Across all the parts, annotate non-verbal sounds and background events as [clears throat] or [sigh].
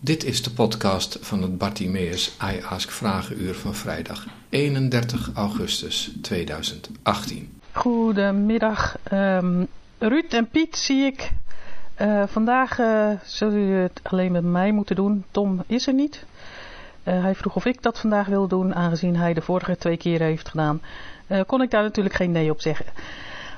Dit is de podcast van het Bartimeus I Ask Vragenuur van vrijdag 31 augustus 2018. Goedemiddag. Um, Ruud en Piet zie ik. Uh, vandaag uh, zullen jullie het alleen met mij moeten doen. Tom is er niet. Uh, hij vroeg of ik dat vandaag wil doen, aangezien hij de vorige twee keer heeft gedaan. kon ik daar natuurlijk geen nee op zeggen.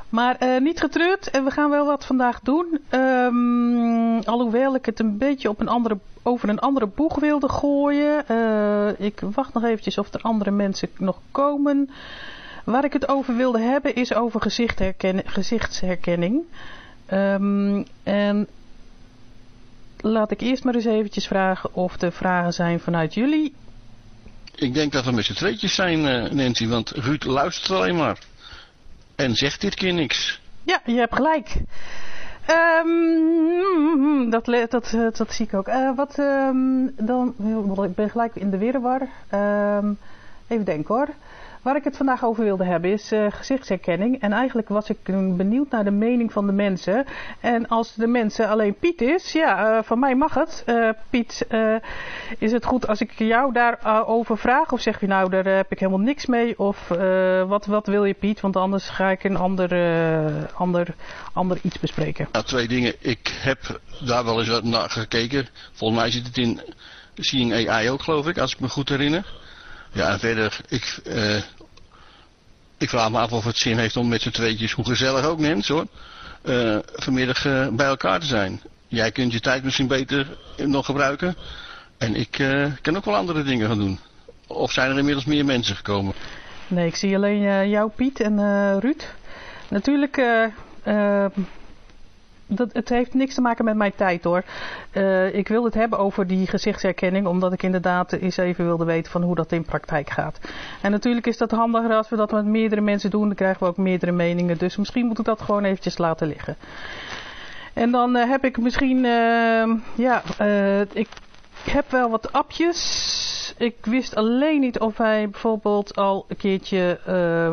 Maar niet getreurd, en we gaan wel wat vandaag doen. Um, alhoewel ik het een beetje op een andere, over een andere boeg wilde gooien. Uh, ik wacht nog eventjes of er andere mensen nog komen. Waar ik het over wilde hebben is over gezichtsherkenning. Um, en laat ik eerst maar eens eventjes vragen of er vragen zijn vanuit jullie. Ik denk dat we met z'n tweetjes zijn, uh, Nancy, want Ruud luistert alleen maar. En zegt dit keer niks. Ja, je hebt gelijk. Um, dat, dat, dat, zie ik ook. Uh, wat um, dan, ik ben gelijk in de weerwar. Um, even denken hoor. Waar ik het vandaag over wilde hebben is uh, gezichtsherkenning. En eigenlijk was ik benieuwd naar de mening van de mensen. En als de mensen alleen Piet is, ja, uh, van mij mag het. Uh, Piet, is het goed als ik jou daarover vraag? Of zeg je nou, daar heb ik helemaal niks mee? Of wat, wat wil je Piet? Want anders ga ik een ander, ander, ander iets bespreken. Nou, twee dingen. Ik heb daar wel eens naar gekeken. Volgens mij zit het in Seeing AI ook, geloof ik, als ik me goed herinner. Ja, en verder, ik, uh, ik vraag me af of het zin heeft om met z'n tweetjes, hoe gezellig ook mensen hoor, uh, vanmiddag uh, bij elkaar te zijn. Jij kunt je tijd misschien beter nog gebruiken. En ik kan ook wel andere dingen gaan doen. Of zijn er inmiddels meer mensen gekomen? Nee, ik zie alleen jou Piet en Ruud. Natuurlijk dat, het heeft niks te maken met mijn tijd hoor. Uh, ik wil het hebben over die gezichtsherkenning, omdat ik inderdaad eens even wilde weten van hoe dat in praktijk gaat. En natuurlijk is dat handiger als we dat met meerdere mensen doen, dan krijgen we ook meerdere meningen. Dus misschien moet ik dat gewoon eventjes laten liggen. En dan uh, heb ik misschien, uh, ja, ik heb wel wat appjes. Ik wist alleen niet of wij bijvoorbeeld al een keertje,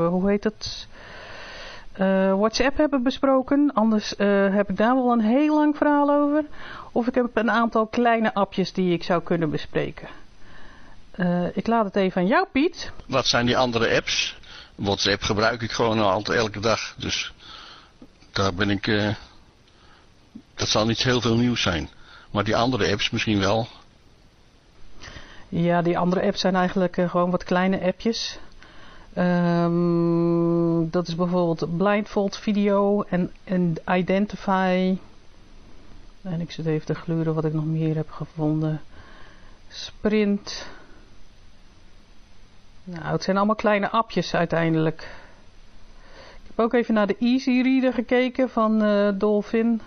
hoe heet het uh, WhatsApp hebben besproken. Anders uh, heb ik daar wel een heel lang verhaal over. Of ik heb een aantal kleine appjes die ik zou kunnen bespreken. Uh, ik laat het even aan jou, Piet. Wat zijn die andere apps? WhatsApp gebruik ik gewoon altijd elke dag. Dus daar ben ik... dat zal niet heel veel nieuws zijn. Maar die andere apps misschien wel. Ja, die andere apps zijn eigenlijk gewoon wat kleine appjes. Um, dat is bijvoorbeeld blindfold video en, en identify. En ik zit even te gluren wat ik nog meer heb gevonden. Sprint. Nou, het zijn allemaal kleine appjes uiteindelijk. Ik heb ook even naar de Easy Reader gekeken van uh, Dolphin.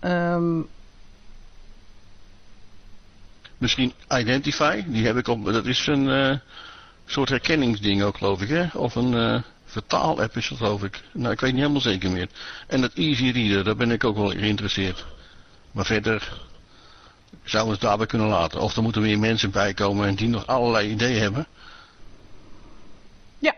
Um, Misschien Identify, die heb ik op, dat is een... Uh soort herkenningsding ook, geloof ik, hè? Of een uh, vertaal-app is dat, geloof ik. Nou, ik weet niet helemaal zeker meer. En dat Easy Reader, daar ben ik ook wel geïnteresseerd. Maar verder zouden we het daarbij kunnen laten. Of er moeten meer mensen bij komen en die nog allerlei ideeën hebben. Ja,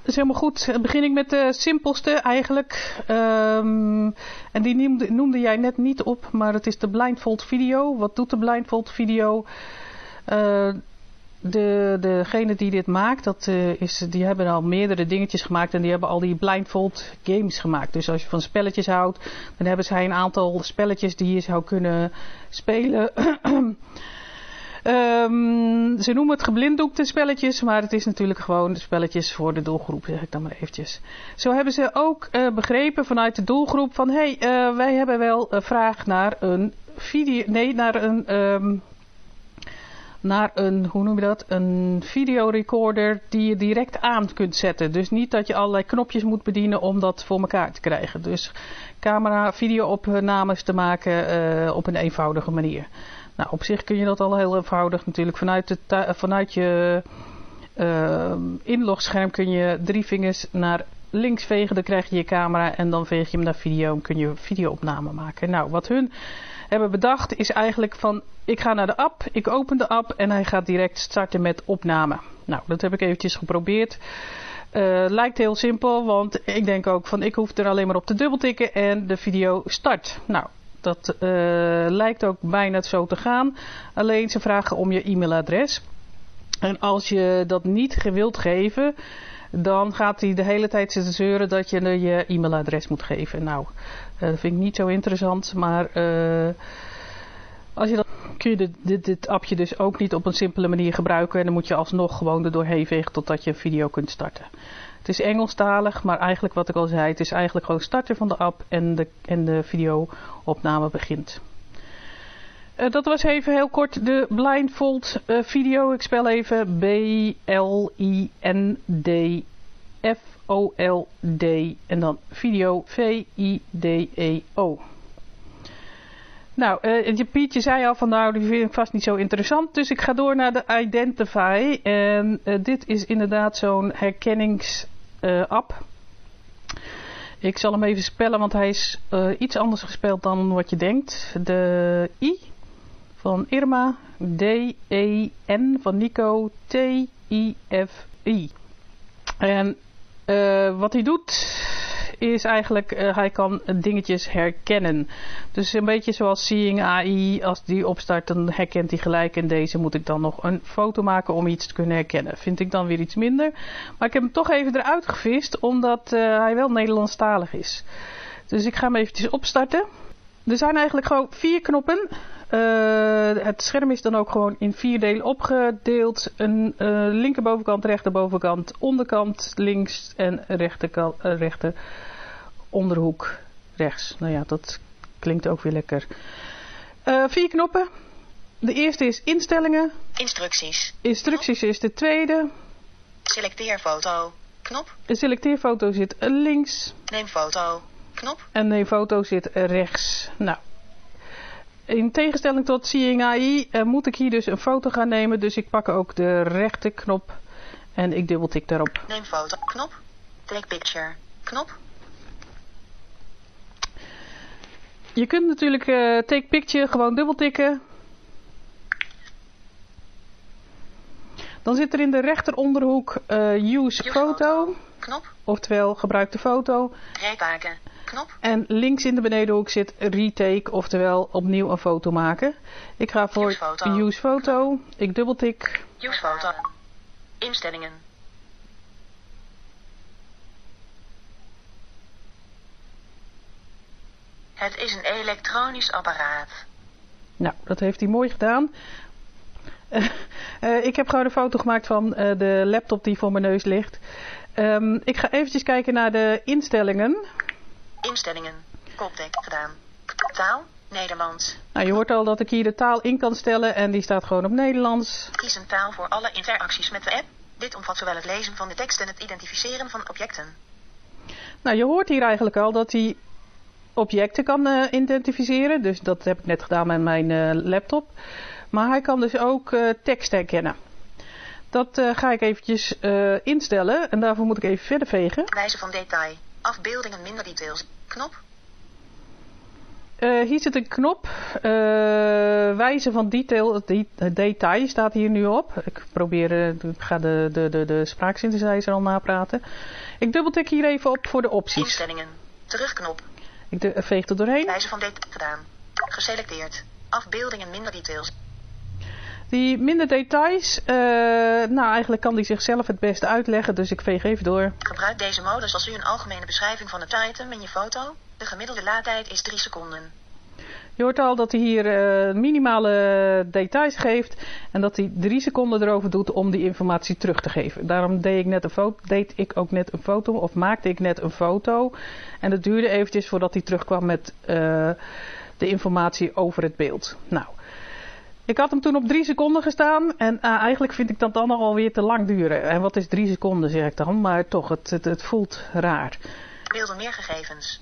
dat is helemaal goed. Dan begin ik met de simpelste eigenlijk. Um, en die noemde, noemde, jij net niet op, maar het is de blindfold video. Wat doet de blindfold video? Uh, de, degene die dit maakt, dat, uh, is, die hebben al meerdere dingetjes gemaakt en die hebben al die blindfold games gemaakt. Dus als je van spelletjes houdt, dan hebben zij een aantal spelletjes die je zou kunnen spelen. um, [clears throat] ze noemen het geblinddoekte spelletjes, maar het is natuurlijk gewoon spelletjes voor de doelgroep, zeg ik dan maar eventjes. Zo hebben ze ook uh, begrepen vanuit de doelgroep van, hé, hey, uh, wij hebben wel vraag naar een video, nee, naar een... Um, naar een, hoe noem je dat, een videorecorder die je direct aan kunt zetten. Dus niet dat je allerlei knopjes moet bedienen om dat voor elkaar te krijgen. Dus camera, video-opnames te maken uh, op een eenvoudige manier. Nou, op zich kun je dat al heel eenvoudig natuurlijk. Vanuit, de vanuit je uh, inlogscherm kun je drie vingers naar links vegen, dan krijg je je camera en dan veeg je hem naar video en kun je videoopname maken. Nou, wat hun hebben bedacht is eigenlijk van ik ga naar de app, ik open de app en hij gaat direct starten met opname. Nou, dat heb ik eventjes geprobeerd. Uh, lijkt heel simpel, want ik denk ook van ik hoef er alleen maar op te dubbeltikken en de video start. Nou, Dat uh, lijkt ook bijna zo te gaan. Alleen ze vragen om je e-mailadres. En als je dat niet wilt geven, dan gaat hij de hele tijd zitten zeuren dat je je e-mailadres moet geven. Nou, uh, dat vind ik niet zo interessant, maar uh, als je dat, kun je dit, dit, dit, appje dus ook niet op een simpele manier gebruiken. En dan moet je alsnog gewoon er doorheen vegen totdat je een video kunt starten. Het is Engelstalig, maar eigenlijk wat ik al zei, het is eigenlijk gewoon starten van de app en de, en de videoopname begint. Uh, dat was even heel kort de blindfold uh, video. Ik spel even B-L-I-N-D-F-O-L-D en dan video V-I-D-E-O. Nou, uh, je Pietje zei al van nou, die vind ik vast niet zo interessant. Dus ik ga door naar de Identify. En dit is inderdaad zo'n herkenningsapp. ik zal hem even spellen, want hij is iets anders gespeld dan wat je denkt. De I van Irma, D-E-N van Nico, T-I-F-I. En uh, wat hij doet is eigenlijk, uh, hij kan dingetjes herkennen. Dus een beetje zoals Seeing AI, als die opstart dan herkent hij gelijk. En deze moet ik dan nog een foto maken om iets te kunnen herkennen. Vind ik dan weer iets minder. Maar ik heb hem toch even eruit gevist, omdat uh, hij wel Nederlandstalig is. Dus ik ga hem eventjes opstarten. Er zijn eigenlijk gewoon vier knoppen. Uh, het scherm is dan ook gewoon in vier delen opgedeeld. Een uh, linkerbovenkant, rechterbovenkant, onderkant links en rechterkant, uh, rechter onderhoek rechts. Nou ja, dat klinkt ook weer lekker. vier knoppen. De eerste is instellingen. Instructies. Instructies is de tweede. Selecteer foto. Knop. De selecteerfoto zit links. Neem foto. Knop. En neem foto zit rechts. Nou, in tegenstelling tot Seeing AI uh, moet ik hier dus een foto gaan nemen. Dus ik pak ook de rechterknop en ik dubbeltik daarop. Neem foto. Knop. Take picture. Knop. Je kunt natuurlijk uh, take picture gewoon dubbeltikken. Dan zit er in de rechteronderhoek uh, use, foto. Knop. Oftewel gebruik de foto. Rijpaken. Knop. En links in de benedenhoek zit retake, oftewel opnieuw een foto maken. Ik ga voor use foto. Use photo. Ik dubbeltik. Use foto. Instellingen. Het is een elektronisch apparaat. Nou, dat heeft hij mooi gedaan. Uh, uh, ik heb gewoon een foto gemaakt van uh, de laptop die voor mijn neus ligt. Um, ik ga eventjes kijken naar de instellingen. Instellingen. Koptek gedaan. Taal. Nederlands. Nou, je hoort al dat ik hier de taal in kan stellen en die staat gewoon op Nederlands. Kies een taal voor alle interacties met de app. Dit omvat zowel het lezen van de tekst en het identificeren van objecten. Nou, je hoort hier eigenlijk al dat hij objecten kan uh, identificeren. Dus dat heb ik net gedaan met mijn uh, laptop. Maar hij kan dus ook uh, tekst herkennen. Dat ga ik eventjes instellen en daarvoor moet ik even verder vegen. Wijze van detail. Afbeeldingen minder details. Knop. Uh, hier zit een knop. Uh, wijze van detail, de, detail staat hier nu op. Ik probeer, uh, ik ga de, de, de, de spraaksynthesizer al napraten. Ik dubbeltik hier even op voor de opties. Instellingen. Terugknop. Ik de, veeg er doorheen. Wijze van detail gedaan. Geselecteerd. Afbeeldingen minder details. Die minder details, uh, nou eigenlijk kan die zichzelf het beste uitleggen, dus ik veeg even door. Gebruik deze modus als u een algemene beschrijving van het item in je foto. De gemiddelde laadtijd is 3 seconden. Je hoort al dat hij hier uh, minimale details geeft en dat hij 3 seconden erover doet om die informatie terug te geven. Daarom deed ik, net een foto, deed ik ook net een foto of maakte ik net een foto. En dat duurde eventjes voordat hij terugkwam met uh, de informatie over het beeld. Nou, ik had hem toen op drie seconden gestaan en uh, eigenlijk vind ik dat dan alweer te lang duren. En wat is drie seconden zeg ik dan, maar toch, het, het, het voelt raar. Beelden meer gegevens.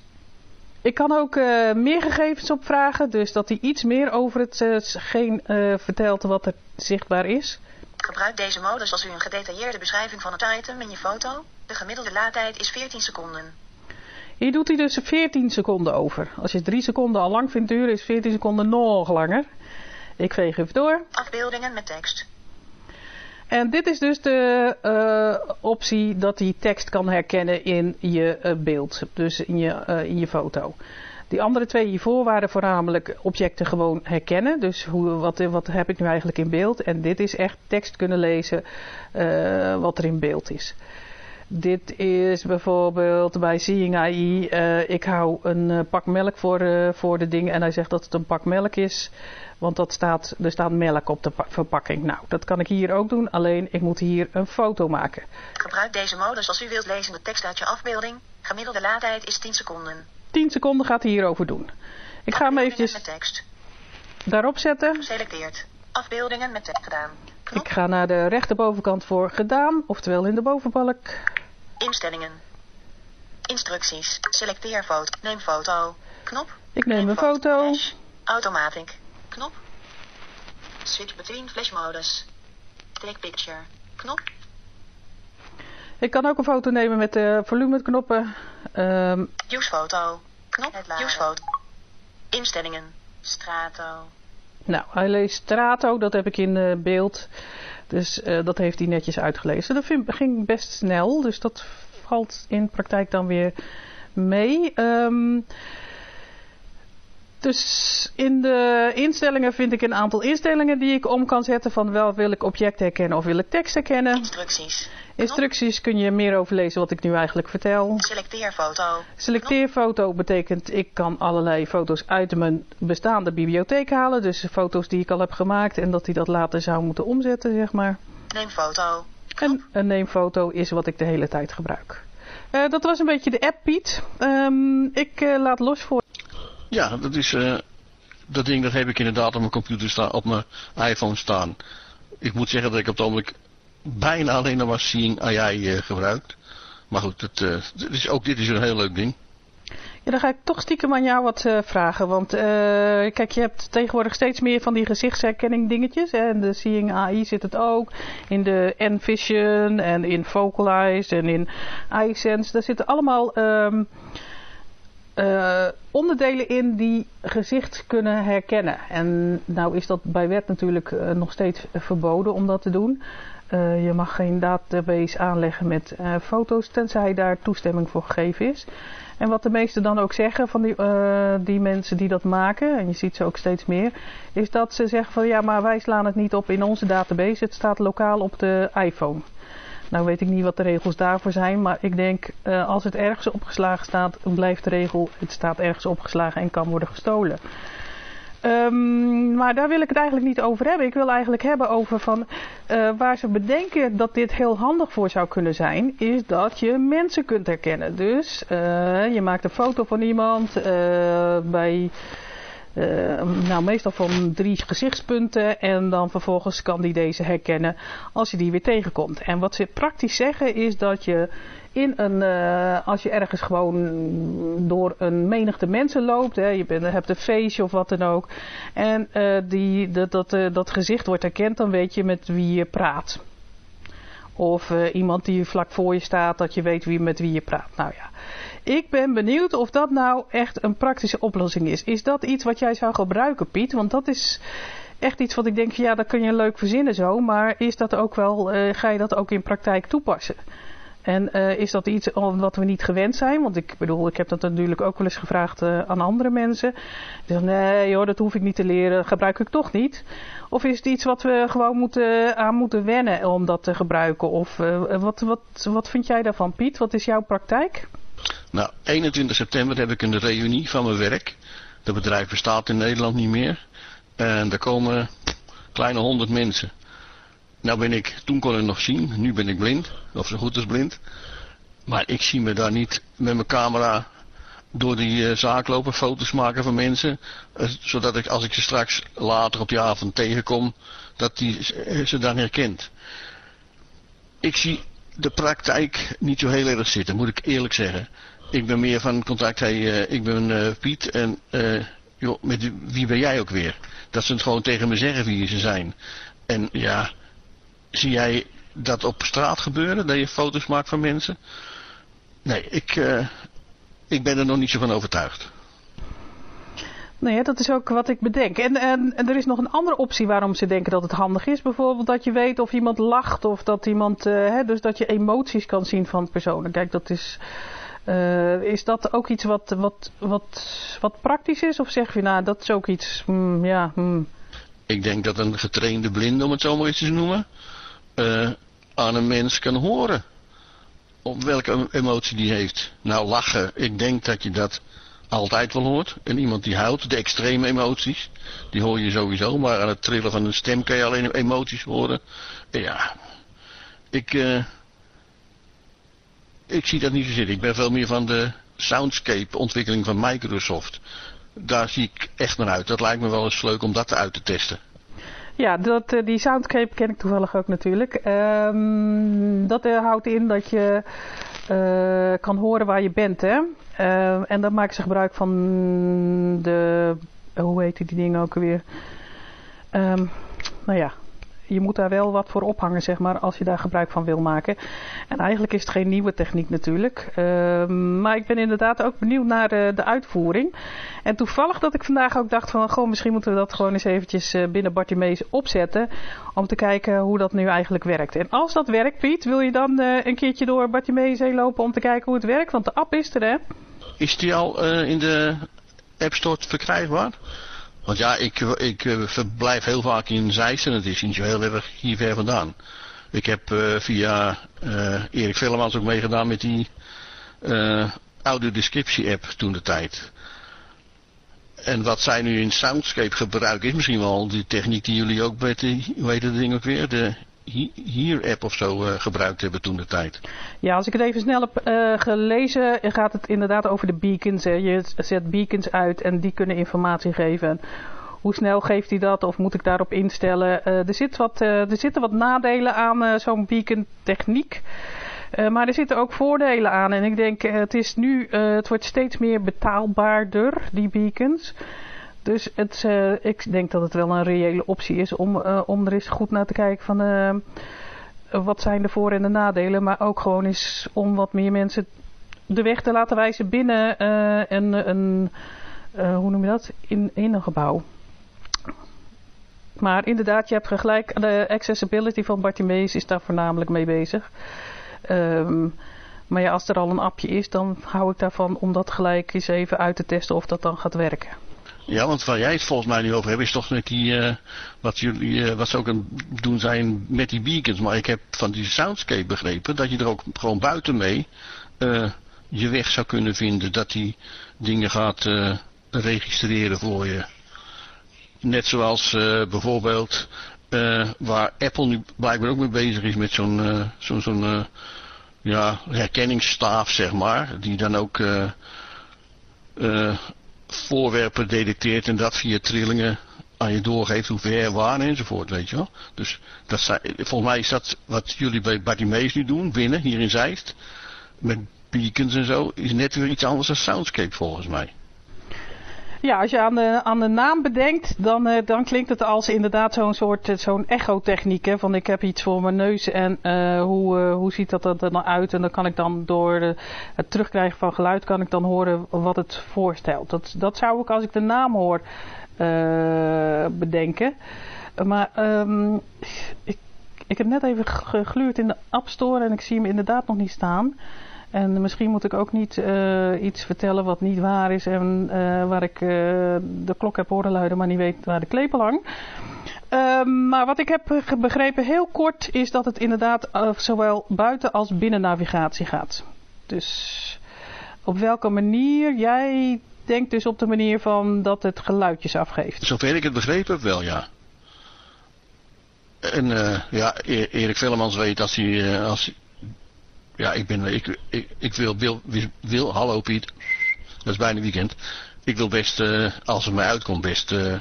Ik kan ook uh, meer gegevens opvragen, dus dat hij iets meer over hetgeen uh, vertelt wat er zichtbaar is. Gebruik deze modus als u een gedetailleerde beschrijving van het item in je foto. De gemiddelde laadtijd is 14 seconden. Hier doet hij dus 14 seconden over. Als je 3 seconden al lang vindt duren, is 14 seconden nog langer. Ik veeg even door. Afbeeldingen met tekst. En dit is dus de uh, optie dat hij tekst kan herkennen in je uh, beeld. Dus in je, uh, in je foto. Die andere twee hiervoor waren voornamelijk objecten gewoon herkennen. Dus hoe, wat, wat heb ik nu eigenlijk in beeld? En dit is echt tekst kunnen lezen wat er in beeld is. Dit is bijvoorbeeld bij Seeing AI. Uh, ik hou een uh, pak melk voor, uh, voor de ding en hij zegt dat het een pak melk is. Want dat staat, er staat melk op de verpakking. Nou, dat kan ik hier ook doen, alleen ik moet hier een foto maken. Gebruik deze modus als u wilt lezen de tekst uit je afbeelding. Gemiddelde laadtijd is 10 seconden. 10 seconden gaat hij hierover doen. Ik ga hem eventjes daarop zetten. Geselecteerd. Afbeeldingen met tekst gedaan. Knop. Ik ga naar de rechterbovenkant voor gedaan, oftewel in de bovenbalk. Instellingen. Instructies. Selecteer foto. Neem foto. Knop. Ik neem een foto. Flash. Automatic. Knop. Switch between flash modus. Take picture. Knop. Ik kan ook een foto nemen met de volumeknoppen. Um, Use foto. Knop. Use foto. Instellingen. Strato. Nou, hij leest Strato, dat heb ik in uh, beeld. Dus uh, dat heeft hij netjes uitgelezen. Dat ging best snel, dus dat valt in praktijk dan weer mee. Um, dus in de instellingen vind ik een aantal instellingen die ik om kan zetten van wel wil ik object herkennen of wil ik tekst herkennen. Instructies. Instructies kun je meer over lezen wat ik nu eigenlijk vertel. Selecteer foto. Selecteer foto betekent ik kan allerlei foto's uit mijn bestaande bibliotheek halen. Dus foto's die ik al heb gemaakt en dat hij dat later zou moeten omzetten zeg maar. Neem foto. En een neemfoto is wat ik de hele tijd gebruik. Uh, dat was een beetje de app Piet. Um, ik uh, laat los voor... Ja, dat is... Uh, dat ding dat heb ik inderdaad op mijn computer staan, op mijn iPhone staan. Ik moet zeggen dat ik op het ogenblik bijna alleen nog maar Seeing AI uh, gebruikt. Maar goed, uh, het is, ook dit is een heel leuk ding. Ja, dan ga ik toch stiekem aan jou wat vragen. Want kijk, je hebt tegenwoordig steeds meer van die gezichtsherkenning dingetjes. Hè. De Seeing AI zit het ook. In de Envision en in Vocalize en in iSense. Daar zitten allemaal... Um, uh, onderdelen in die gezicht kunnen herkennen. En nou is dat bij wet natuurlijk uh, nog steeds verboden om dat te doen. Uh, je mag geen database aanleggen met foto's tenzij daar toestemming voor gegeven is. En wat de meesten dan ook zeggen van die, die mensen die dat maken, en je ziet ze ook steeds meer, is dat ze zeggen van ja maar wij slaan het niet op in onze database, het staat lokaal op de iPhone. Nou weet ik niet wat de regels daarvoor zijn, maar ik denk uh, als het ergens opgeslagen staat, blijft de regel, het staat ergens opgeslagen en kan worden gestolen. Um, maar daar wil ik het eigenlijk niet over hebben. Ik wil eigenlijk hebben over van uh, waar ze bedenken dat dit heel handig voor zou kunnen zijn, is dat je mensen kunt herkennen. Dus uh, je maakt een foto van iemand bij nou, meestal van drie gezichtspunten en dan vervolgens kan die deze herkennen als je die weer tegenkomt. En wat ze praktisch zeggen is dat je in een, uh, als je ergens gewoon door een menigte mensen loopt, hè, je hebt een feestje of wat dan ook, en uh, die, dat, dat, dat gezicht wordt herkend, dan weet je met wie je praat. Of iemand die vlak voor je staat, dat je weet wie, met wie je praat. Nou ja, ik ben benieuwd of dat nou echt een praktische oplossing is. Is dat iets wat jij zou gebruiken, Piet? Want dat is echt iets wat ik denk, ja, dat kun je leuk verzinnen zo. Maar is dat ook wel, uh, ga je dat ook in praktijk toepassen? En uh, is dat iets wat we niet gewend zijn? Want ik bedoel, ik heb dat natuurlijk ook wel eens gevraagd uh, aan andere mensen. Zeggen, nee joh, dat hoef ik niet te leren, gebruik ik toch niet. Of is het iets wat we gewoon moeten, aan moeten wennen om dat te gebruiken? Of wat, wat, wat vind jij daarvan, Piet? Wat is jouw praktijk? Nou, 21 september heb ik een reunie van mijn werk. Het bedrijf bestaat in Nederland niet meer. En er komen kleine honderd mensen. Nou ben ik, toen kon ik nog zien, nu ben ik blind, of zo goed als blind. Maar ik zie me daar niet met mijn camera door die uh, zaak lopen, foto's maken van mensen. Uh, zodat ik, als ik ze straks later op die avond tegenkom, dat die ze dan herkent. Ik zie de praktijk niet zo heel erg zitten, moet ik eerlijk zeggen. Ik ben meer van contact, hey, uh, ik ben uh, Piet en uh, joh, met wie ben jij ook weer? Dat ze het gewoon tegen me zeggen wie ze zijn. En ja, zie jij dat op straat gebeuren, dat je foto's maakt van mensen? Nee, ik, ik ben er nog niet zo van overtuigd. Nee, dat is ook wat ik bedenk. En, en, er is nog een andere optie waarom ze denken dat het handig is. Bijvoorbeeld dat je weet of iemand lacht of dat iemand... Uh, hè, dus dat je emoties kan zien van personen. Kijk, dat is... is dat ook iets wat, wat, wat, wat praktisch is? Of zeg je, nou, dat is ook iets, hmm, ja... Hmm. Ik denk dat een getrainde blinde, om het zo maar eens te noemen, aan een mens kan horen. Op welke emotie die heeft. Nou, lachen, ik denk dat je dat altijd wel hoort. En iemand die huilt, de extreme emoties, die hoor je sowieso. Maar aan het trillen van een stem kan je alleen emoties horen. Ja, ik, uh, ik zie dat niet zo zitten. Ik ben veel meer van de soundscape ontwikkeling van Microsoft. Daar zie ik echt naar uit. Dat lijkt me wel eens leuk om dat uit te testen. Ja, dat, eh, die soundscape ken ik toevallig ook natuurlijk. Um, dat uh, houdt in dat je uh, kan horen waar je bent. Hè? Uh, en dan maken ze gebruik van de... Hoe heet die dingen ook alweer? Um, nou ja, je moet daar wel wat voor ophangen, zeg maar, als je daar gebruik van wil maken. En eigenlijk is het geen nieuwe techniek natuurlijk. Uh, maar ik ben inderdaad ook benieuwd naar de, de, uitvoering. En toevallig dat ik vandaag ook dacht van, goh, misschien moeten we dat gewoon eens eventjes uh, binnen Bartimees opzetten. Om te kijken hoe dat nu eigenlijk werkt. En als dat werkt, Piet, wil je dan uh, een keertje door Bartimees heen lopen om te kijken hoe het werkt? Want de app is er, hè? Is die al in de App Store verkrijgbaar? Want ja, ik, ik uh, verblijf heel vaak in Zeist en het is niet zo heel erg hier ver vandaan. Ik heb uh, via uh, Erik Vellemans ook meegedaan met die audiodescriptie app toen de tijd. En wat zij nu in Soundscape gebruiken is misschien wel die techniek die jullie ook met de, hoe heet het ding ook weer, de hier-app of zo uh, gebruikt hebben toen de tijd. Ja, als ik het even snel heb uh, gelezen, gaat het inderdaad over de beacons. Je zet beacons uit en die kunnen informatie geven. Hoe snel geeft hij dat of moet ik daarop instellen? Uh, er, zit wat, er zitten wat nadelen aan zo'n beacon techniek. maar er zitten ook voordelen aan. En ik denk, het is nu, het wordt steeds meer betaalbaarder, die beacons. Dus het, uh, ik denk dat het wel een reële optie is om, uh, om er eens goed naar te kijken van uh, wat zijn de voor- en de nadelen. Maar ook gewoon eens om wat meer mensen de weg te laten wijzen binnen een, hoe noem je dat, in, een gebouw. Maar inderdaad, je hebt gelijk, de accessibility van Bartimeus is daar voornamelijk mee bezig. Um, maar ja, als er al een appje is, dan hou ik daarvan om dat gelijk eens even uit te testen of dat dan gaat werken. Ja, want waar jij het volgens mij nu over hebt, is toch met die, uh, wat jullie, uh, wat ze ook aan doen zijn met die beacons. Maar ik heb van die soundscape begrepen dat je er ook gewoon buiten mee uh, je weg zou kunnen vinden. Dat die dingen gaat registreren voor je. Net zoals bijvoorbeeld waar Apple nu blijkbaar ook mee bezig is met zo'n zo'n zo'n ja, herkenningsstaaf, zeg maar. Die dan ook voorwerpen detecteert en dat via trillingen aan je doorgeeft hoe ver, waar enzovoort, weet je wel. Dus dat zijn, volgens mij is dat wat jullie bij Bartimeus nu doen, binnen, hier in Zeist, met beacons en zo, is net weer iets anders dan Soundscape volgens mij. Ja, als je aan de, aan de naam bedenkt, dan, uh, dan klinkt het als inderdaad zo'n soort uh, zo'n echotechniek. Hè? Van ik heb iets voor mijn neus en uh, hoe, hoe ziet dat er dan uit? En dan kan ik dan door het terugkrijgen van geluid, kan ik dan horen wat het voorstelt. Dat, dat zou ik als ik de naam hoor bedenken. Maar um, ik, ik heb net even gegluurd in de App Store en ik zie hem inderdaad nog niet staan. En misschien moet ik ook niet uh, iets vertellen wat niet waar is en uh, waar ik uh, de klok heb horen luiden, maar niet weet waar de klepel hangt. Ehm, maar wat ik heb begrepen heel kort is dat het inderdaad zowel buiten als binnen navigatie gaat. Dus op welke manier? Jij denkt dus op de manier van dat het geluidjes afgeeft. Zover ik het begrepen wel, ja. En ja, e-, Erik Vellemans weet als hij, als, ja, ik ben, ik, ik, ik wil, wil, wil, hallo Piet, dat is bijna weekend. Ik wil best, uh, als het mij uitkomt, best uh,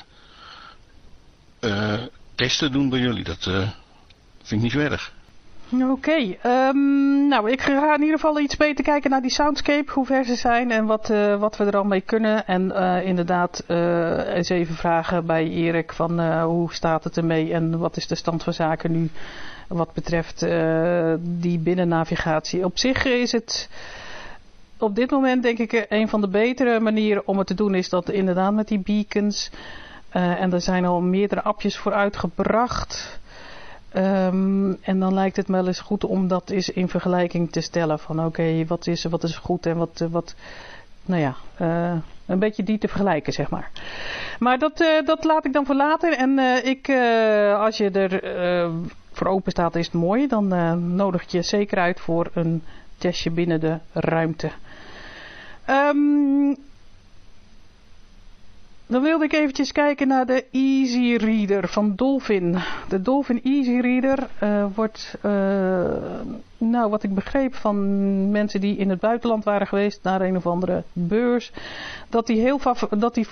uh, testen doen bij jullie. Dat vind ik niet zo erg. Oké, um, nou ik ga in ieder geval iets beter kijken naar die soundscape, hoe ver ze zijn en wat, uh, wat we er al mee kunnen. En inderdaad uh, eens even vragen bij Erik van hoe staat het ermee en wat is de stand van zaken nu wat betreft uh, die binnennavigatie. Op zich is het op dit moment denk ik een van de betere manieren om het te doen is dat inderdaad met die beacons. Uh, en er zijn al meerdere appjes voor uitgebracht. Ehm, en dan lijkt het me wel eens goed om dat eens in vergelijking te stellen. Van oké, wat, is, wat is goed en wat, wat nou ja, uh, een beetje die te vergelijken, zeg maar. Maar dat, dat laat ik dan voor later. En ik, als je er voor open staat, is het mooi. Dan nodig ik je zeker uit voor een testje binnen de ruimte. Um, dan wilde ik eventjes kijken naar de Easy Reader van Dolphin. De Dolphin Easy Reader uh, wordt, uh, nou wat ik begreep van mensen die in het buitenland waren geweest naar een of andere beurs, dat die, heel dat die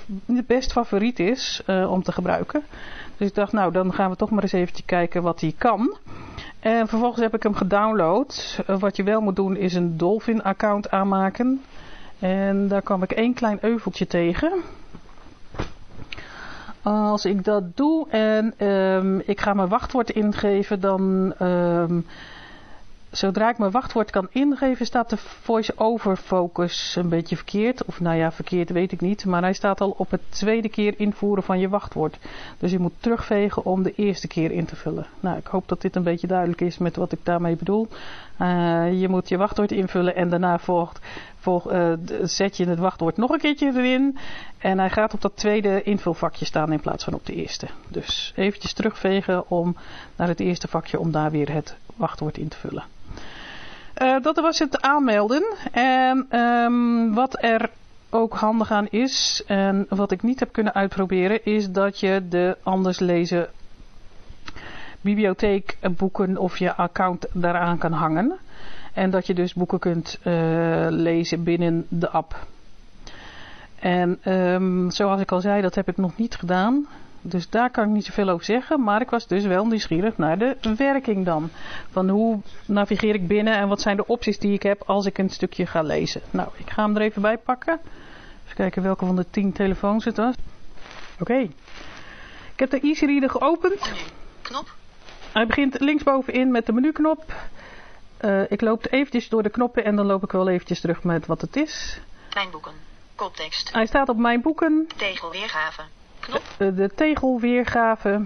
best favoriet is om te gebruiken. Dus ik dacht nou dan gaan we toch maar eens eventjes kijken wat hij kan. En vervolgens heb ik hem gedownload. wat je wel moet doen is een Dolphin account aanmaken. En daar kwam ik één klein euveltje tegen. Als ik dat doe en um, ik ga mijn wachtwoord ingeven, dan um, zodra ik mijn wachtwoord kan ingeven, staat de voice-over focus een beetje verkeerd. Of nou ja, verkeerd weet ik niet. Maar hij staat al op het tweede keer invoeren van je wachtwoord. Dus je moet terugvegen om de eerste keer in te vullen. Nou, ik hoop dat dit een beetje duidelijk is met wat ik daarmee bedoel. Uh, je moet je wachtwoord invullen en daarna volgt, volg, uh, zet je het wachtwoord nog een keertje erin. En hij gaat op dat tweede invulvakje staan in plaats van op de eerste. Dus eventjes terugvegen om naar het eerste vakje om daar weer het wachtwoord in te vullen. Uh, dat was het aanmelden. En um, wat er ook handig aan is, en wat ik niet heb kunnen uitproberen, is dat je de anders lezen bibliotheek boeken of je account daaraan kan hangen. En dat je dus boeken kunt uh, lezen binnen de app. En um, zoals ik al zei, dat heb ik nog niet gedaan. Dus daar kan ik niet zoveel over zeggen. Maar ik was dus wel nieuwsgierig naar de werking dan. Van hoe navigeer ik binnen en wat zijn de opties die ik heb als ik een stukje ga lezen. Nou, ik ga hem er even bij pakken. Even kijken welke van de tien telefoons het was. Oké. Okay. Ik heb de Easy Reader geopend. Knop. Hij begint linksbovenin met de menuknop. Uh, ik loop eventjes door de knoppen en dan loop ik wel eventjes terug met wat het is. Mijn boeken. Koptekst. Hij staat op mijn boeken. Tegelweergave. Knop. Uh, de tegelweergave.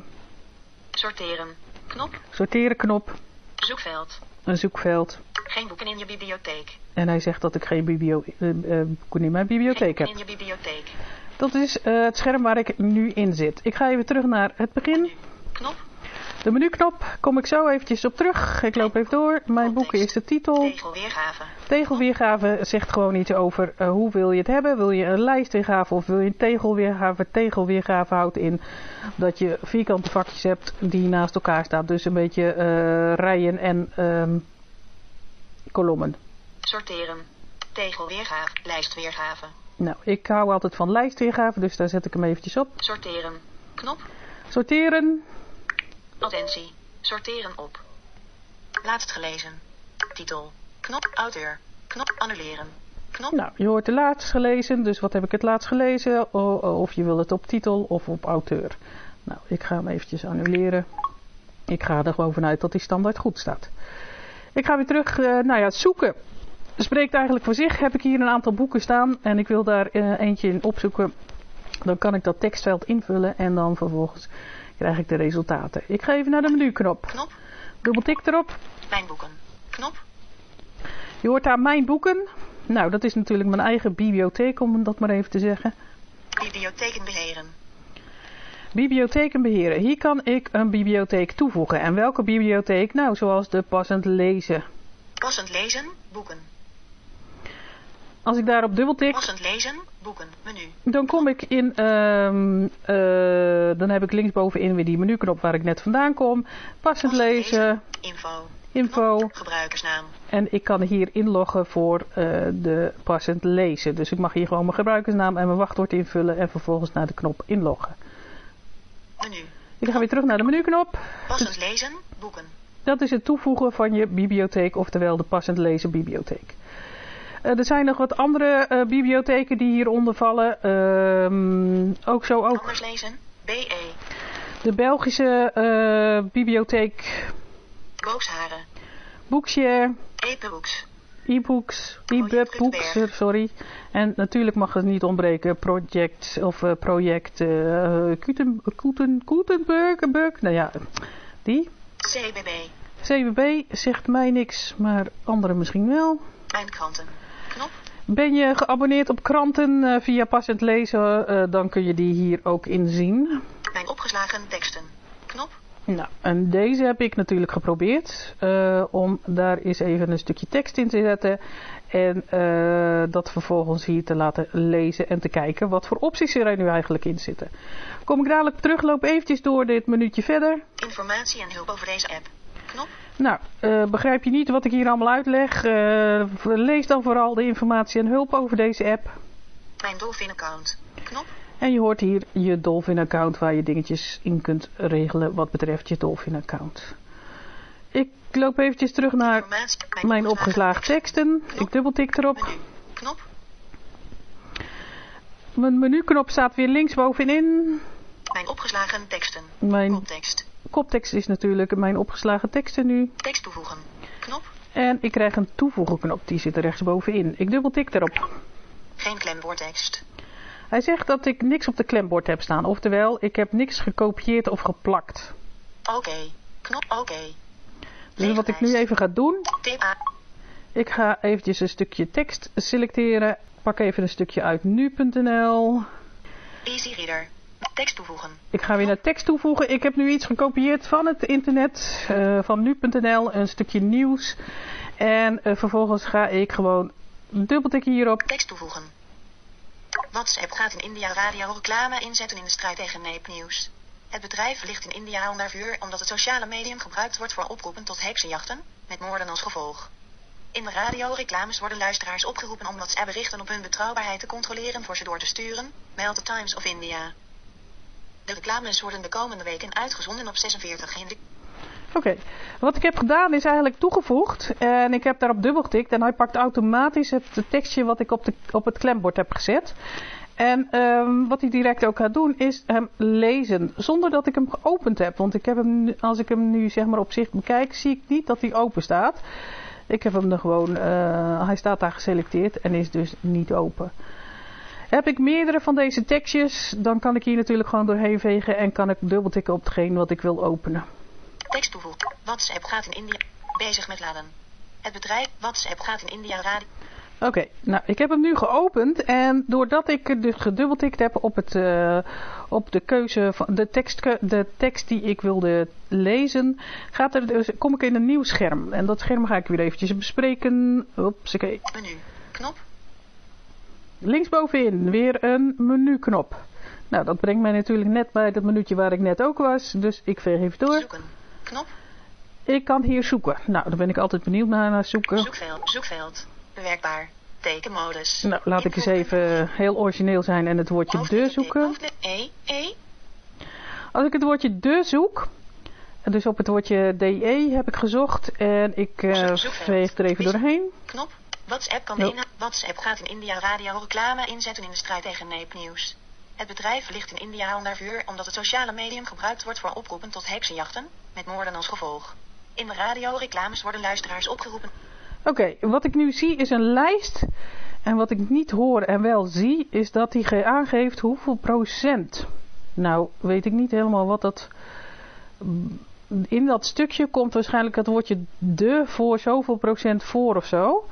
Sorteren. Knop. Sorteren knop. Zoekveld. Een zoekveld. Geen boeken in je bibliotheek. En hij zegt dat ik geen biblio uh, boeken in mijn bibliotheek heb. in je bibliotheek. Dat is het scherm waar ik nu in zit. Ik ga even terug naar het begin. Knop. De menuknop, kom ik zo eventjes op terug. Ik loop even door. Mijn boeken is de titel. Tegelweergave. Tegelweergave zegt gewoon iets over uh, hoe wil je het hebben. Wil je een lijstweergave of wil je een tegelweergave? Tegelweergave houdt in dat je vierkante vakjes hebt die naast elkaar staan. Dus een beetje uh, rijen en um, kolommen. Sorteren. Tegelweergave. Lijstweergave. Nou, ik hou altijd van lijstweergave, dus daar zet ik hem eventjes op. Sorteren. Knop. Sorteren. Attentie. Sorteren op. Laatst gelezen. Titel. Knop. Auteur. Knop. Annuleren. Knop. Nou, je hoort de laatst gelezen, dus wat heb ik het laatst gelezen? Of je wil het op titel of op auteur. Nou, ik ga hem eventjes annuleren. Ik ga er gewoon vanuit dat die standaard goed staat. Ik ga weer terug, uh, nou ja, zoeken. Spreekt eigenlijk voor zich. Heb ik hier een aantal boeken staan en ik wil daar uh, eentje in opzoeken. Dan kan ik dat tekstveld invullen en dan vervolgens krijg ik de resultaten. Ik ga even naar de menuknop. Knop. Dubbeltik erop. Mijn boeken. Knop. Je hoort daar mijn boeken. Nou, dat is natuurlijk mijn eigen bibliotheek, om dat maar even te zeggen. Bibliotheken beheren. Bibliotheken beheren. Hier kan ik een bibliotheek toevoegen. En welke bibliotheek? Nou, zoals de passend lezen. Passend lezen, boeken. Als ik daarop dubbeltik... Passend lezen, boeken, menu. Dan kom ik in... Um, uh, dan heb ik linksbovenin weer die menuknop waar ik net vandaan kom. Passend, lezen. lezen. Info. Info. Knop, gebruikersnaam. En ik kan hier inloggen voor uh, de passend lezen. Dus ik mag hier gewoon mijn gebruikersnaam en mijn wachtwoord invullen. En vervolgens naar de knop inloggen. Menu. Ik ga weer terug naar de menuknop. Passend lezen, boeken. Dat is het toevoegen van je bibliotheek, oftewel de passend lezen bibliotheek. Uh, er zijn nog wat andere uh, bibliotheken die hieronder vallen. Uh, ook zo ook. Anders lezen, BE. De Belgische uh, bibliotheek. Booksharen. Bookshare. E-books. E-books. E-books, sorry. En natuurlijk mag het niet ontbreken. Project of project Kuten, Kuten. Nou ja, die. CBB. CBB zegt mij niks, maar anderen misschien wel. Kranten. Knop. Ben je geabonneerd op kranten eh, via Passend Lezen, eh, dan kun je die hier ook inzien. Mijn opgeslagen teksten. Knop. Nou, en deze heb ik natuurlijk geprobeerd eh, om daar eens even een stukje tekst in te zetten en dat vervolgens hier te laten lezen en te kijken wat voor opties er nu eigenlijk in zitten. Kom ik dadelijk terug, loop eventjes door dit minuutje verder. Informatie en hulp over deze app. Knop. Nou, eh, begrijp je niet wat ik hier allemaal uitleg? Eh, lees dan vooral de informatie en hulp over deze app. Mijn Dolphin account. Knop. En je hoort hier je Dolphin account waar je dingetjes in kunt regelen wat betreft je Dolphin account. Ik loop eventjes terug naar mijn opgeslagen teksten. Ik dubbeltik erop. Menu. Knop. Mijn menuknop staat weer linksbovenin. Mijn opgeslagen teksten. Mijn Koptekst. Koptekst is natuurlijk mijn opgeslagen teksten nu. Tekst toevoegen. Knop. En ik krijg een toevoegen knop, die zit er rechtsbovenin. Ik dubbeltik erop. Geen klembordtekst. Hij zegt dat ik niks op de klembord heb staan. Oftewel, ik heb niks gekopieerd of geplakt. Oké. Knop. Oké. Dus wat ik nu even ga doen, ik ga eventjes een stukje tekst selecteren. Pak even een stukje uit nu.nl. Easy Reader. Tekst toevoegen. Ik ga weer naar tekst toevoegen. Ik heb nu iets gekopieerd van het internet, eh, van nu.nl, een stukje nieuws. En eh, vervolgens ga ik gewoon dubbeltikken hierop. Tekst toevoegen. WhatsApp gaat in India radio reclame inzetten in de strijd tegen nepnieuws. Het bedrijf ligt in India onder vuur omdat het sociale medium gebruikt wordt voor oproepen tot heksenjachten, met moorden als gevolg. In de radioreclames worden luisteraars opgeroepen om WhatsApp-berichten op hun betrouwbaarheid te controleren voor ze door te sturen, meldt de Times of India. De reclames worden de komende weken uitgezonden op 46 Hindi. Oké, wat ik heb gedaan is eigenlijk toegevoegd. En ik heb daarop dubbel getikt. En hij pakt automatisch het tekstje wat ik op, de, op het klembord heb gezet. En ehm, wat hij direct ook gaat doen is hem lezen. Zonder dat ik hem geopend heb. Want ik heb hem, als ik hem nu zeg maar op zich bekijk, zie ik niet dat hij open staat. Ik heb hem er gewoon, eh, hij staat daar geselecteerd en is dus niet open. Heb ik meerdere van deze tekstjes, dan kan ik hier natuurlijk gewoon doorheen vegen en kan ik dubbeltikken op hetgeen wat ik wil openen. Tekst toevoegen. WhatsApp gaat in India bezig met laden. Het bedrijf WhatsApp gaat in India radio. Oké, nou ik heb hem nu geopend en doordat ik dus gedubbeltikt heb op, het, eh, op de keuze van de tekst, de tekst die ik wilde lezen, gaat er dus, kom ik in een nieuw scherm. En dat scherm ga ik weer eventjes bespreken. Oeps, oké. Menu. Knop. Linksbovenin weer een menuknop. Nou, dat brengt mij natuurlijk net bij dat minuutje waar ik net ook was. Dus ik veeg even door. Zoeken. Knop. Ik kan hier zoeken. Nou, daar ben ik altijd benieuwd naar, naar zoeken. Zoekveld. Zoekveld. Bewerkbaar. Tekenmodus. Nou, laat ik eens even heel origineel zijn en het woordje de D, zoeken. E. E. Als ik het woordje de zoek, dus op het woordje DE heb ik gezocht en ik Zoekveld. veeg er even doorheen. Knop. WhatsApp kan. WhatsApp gaat in India radio reclame inzetten in de strijd tegen nepnieuws. Het bedrijf ligt in India onder vuur omdat het sociale medium gebruikt wordt voor oproepen tot heksenjachten, met moorden als gevolg. In de radioreclames worden luisteraars opgeroepen. Oké, wat ik nu zie is een lijst. En wat ik niet hoor en wel zie, is dat hij ge- aangeeft hoeveel procent. Nou, weet ik niet helemaal wat dat... In dat stukje komt waarschijnlijk het woordje de voor zoveel procent voor of zo.